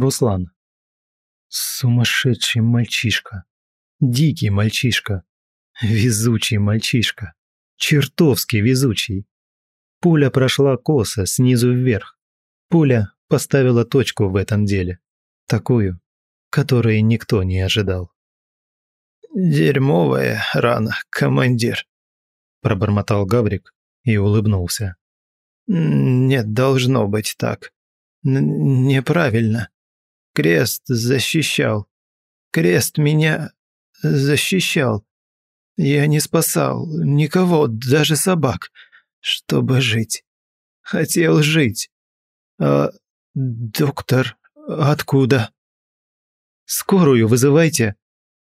Руслан. Сумасшедший мальчишка. Дикий мальчишка. Везучий мальчишка. Чертовски везучий. Пуля прошла косо, снизу вверх. Пуля поставила точку в этом деле. Такую, которой никто не ожидал. «Дерьмовая рана, командир», – пробормотал Гаврик и улыбнулся. «Нет, должно быть так. Н неправильно. Крест защищал. Крест меня защищал. Я не спасал никого, даже собак, чтобы жить. Хотел жить. А доктор откуда? Скорую вызывайте.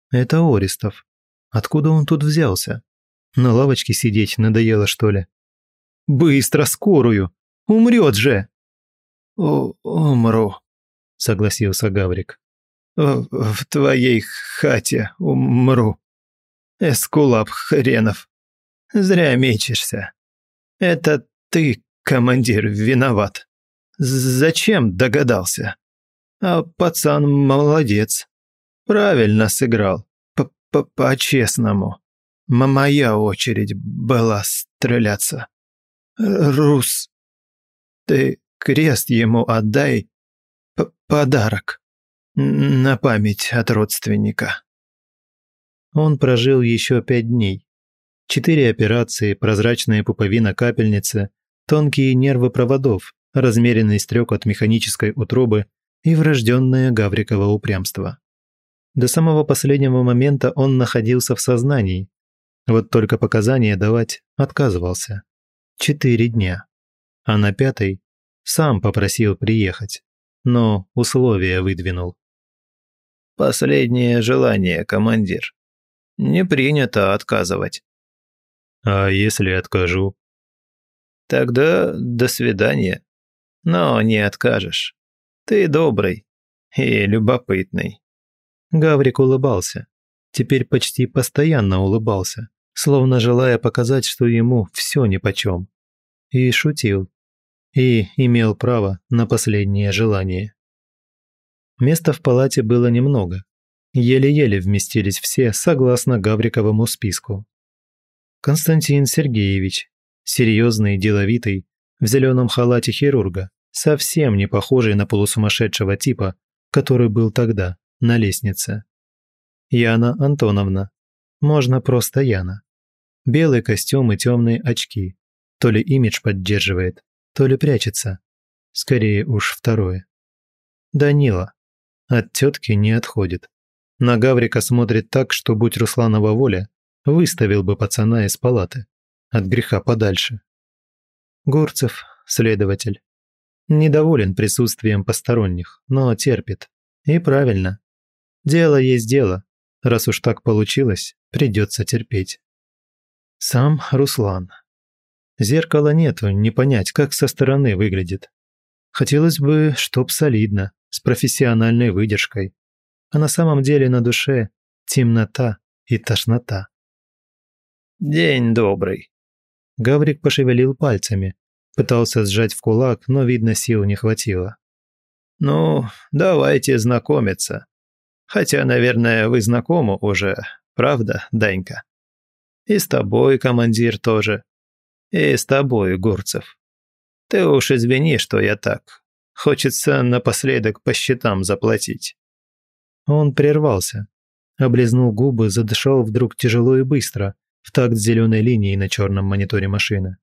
Это Орестов. Откуда он тут взялся? На лавочке сидеть надоело, что ли? Быстро скорую! Умрет же! О, умру согласился Гаврик. «В, твоей хате умру. Эскулап хренов. Зря мечешься. Это ты, командир, виноват. Зачем догадался? А пацан молодец. Правильно сыграл. По-по-по-честному. Моя очередь была стреляться. Рус, ты крест ему отдай Подарок. На память от родственника. Он прожил еще пять дней. Четыре операции, прозрачная пуповина капельницы, тонкие нервы проводов, размеренный стрек от механической утробы и врожденное Гаврикова упрямство. До самого последнего момента он находился в сознании. Вот только показания давать отказывался. Четыре дня. А на пятый сам попросил приехать но условия выдвинул. «Последнее желание, командир. Не принято отказывать». «А если откажу?» «Тогда до свидания. Но не откажешь. Ты добрый и любопытный». Гаврик улыбался. Теперь почти постоянно улыбался, словно желая показать, что ему все нипочем. И шутил и имел право на последнее желание. Места в палате было немного. Еле-еле вместились все согласно Гавриковому списку. Константин Сергеевич, серьезный, деловитый, в зеленом халате хирурга, совсем не похожий на полусумасшедшего типа, который был тогда на лестнице. Яна Антоновна. Можно просто Яна. Белый костюм и темные очки. То ли имидж поддерживает, то ли прячется. Скорее уж второе. Данила. От тетки не отходит. На Гаврика смотрит так, что, будь Русланова воля, выставил бы пацана из палаты. От греха подальше. Горцев, следователь. Недоволен присутствием посторонних, но терпит. И правильно. Дело есть дело. Раз уж так получилось, придется терпеть. Сам Руслан. Зеркала нету, не понять, как со стороны выглядит. Хотелось бы, чтоб солидно, с профессиональной выдержкой. А на самом деле на душе темнота и тошнота. «День добрый!» Гаврик пошевелил пальцами. Пытался сжать в кулак, но, видно, сил не хватило. «Ну, давайте знакомиться. Хотя, наверное, вы знакомы уже, правда, Данька? И с тобой, командир, тоже. И с тобой, Гурцев. Ты уж извини, что я так. Хочется напоследок по счетам заплатить». Он прервался. Облизнул губы, задышал вдруг тяжело и быстро, в такт зеленой линии на черном мониторе машины.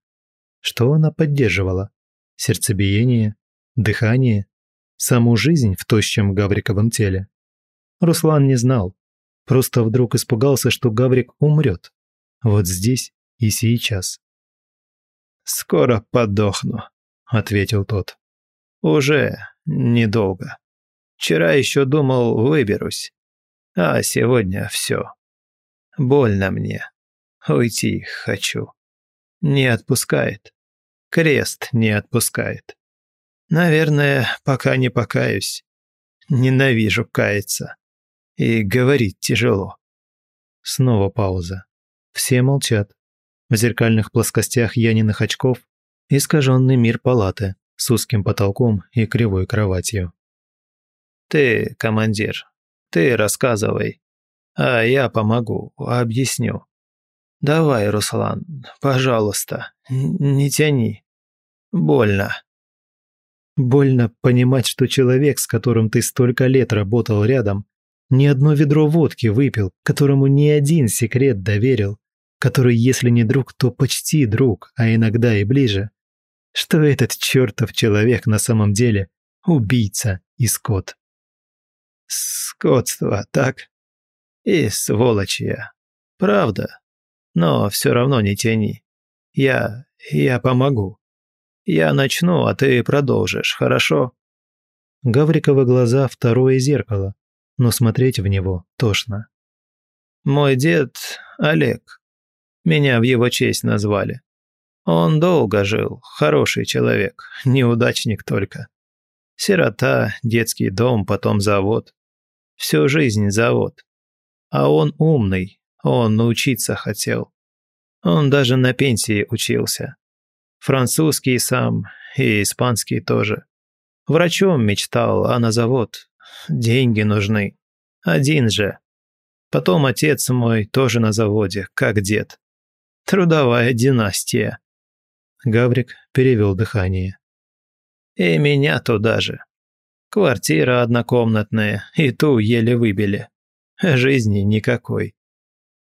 Что она поддерживала? Сердцебиение? Дыхание? Саму жизнь в тощем Гавриковом теле? Руслан не знал. Просто вдруг испугался, что Гаврик умрет. Вот здесь и сейчас. «Скоро подохну», — ответил тот. «Уже недолго. Вчера еще думал, выберусь. А сегодня все. Больно мне. Уйти хочу. Не отпускает. Крест не отпускает. Наверное, пока не покаюсь. Ненавижу каяться. И говорить тяжело». Снова пауза. Все молчат в зеркальных плоскостях Яниных очков искаженный мир палаты с узким потолком и кривой кроватью. «Ты, командир, ты рассказывай, а я помогу, объясню. Давай, Руслан, пожалуйста, не тяни. Больно». Больно понимать, что человек, с которым ты столько лет работал рядом, ни одно ведро водки выпил, которому ни один секрет доверил, который, если не друг, то почти друг, а иногда и ближе, что этот чертов человек на самом деле убийца и скот. Скотство, так? И сволочья. Правда. Но все равно не тяни. Я... я помогу. Я начну, а ты продолжишь, хорошо? Гавриковы глаза – второе зеркало, но смотреть в него тошно. Мой дед – Олег. Меня в его честь назвали. Он долго жил, хороший человек, неудачник только. Сирота, детский дом, потом завод. Всю жизнь завод. А он умный, он научиться хотел. Он даже на пенсии учился. Французский сам и испанский тоже. Врачом мечтал, а на завод деньги нужны. Один же. Потом отец мой тоже на заводе, как дед. Трудовая династия. Гаврик перевел дыхание. И меня туда же. Квартира однокомнатная, и ту еле выбили. Жизни никакой.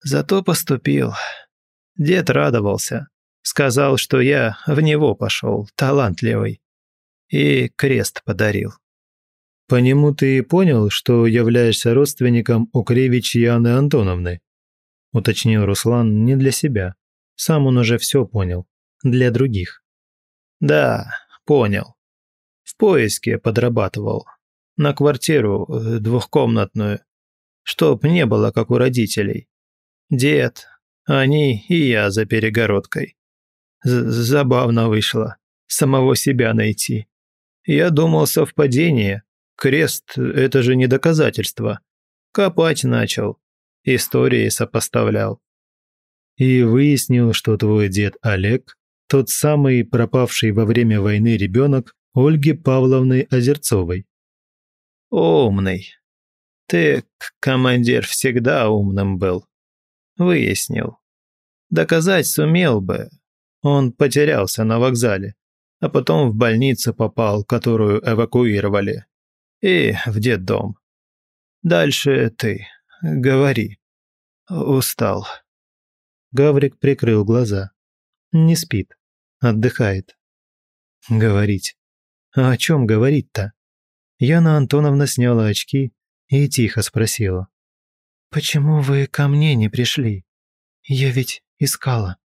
Зато поступил. Дед радовался. Сказал, что я в него пошел, талантливый. И крест подарил. По нему ты понял, что являешься родственником Укревич Яны Антоновны? – уточнил Руслан не для себя. Сам он уже все понял. Для других. «Да, понял. В поиске подрабатывал. На квартиру э, двухкомнатную. Чтоб не было, как у родителей. Дед, они и я за перегородкой. З Забавно вышло. Самого себя найти. Я думал, совпадение. Крест – это же не доказательство. Копать начал истории сопоставлял. И выяснил, что твой дед Олег, тот самый пропавший во время войны ребенок Ольги Павловны Озерцовой. «Умный. Ты, командир, всегда умным был. Выяснил. Доказать сумел бы. Он потерялся на вокзале, а потом в больницу попал, которую эвакуировали. И в детдом. Дальше ты. Говори». «Устал». Гаврик прикрыл глаза. Не спит. Отдыхает. «Говорить. А о чем говорить-то?» Яна Антоновна сняла очки и тихо спросила. «Почему вы ко мне не пришли? Я ведь искала».